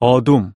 어둠